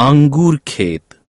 আঙ্গুর ক্ষেত।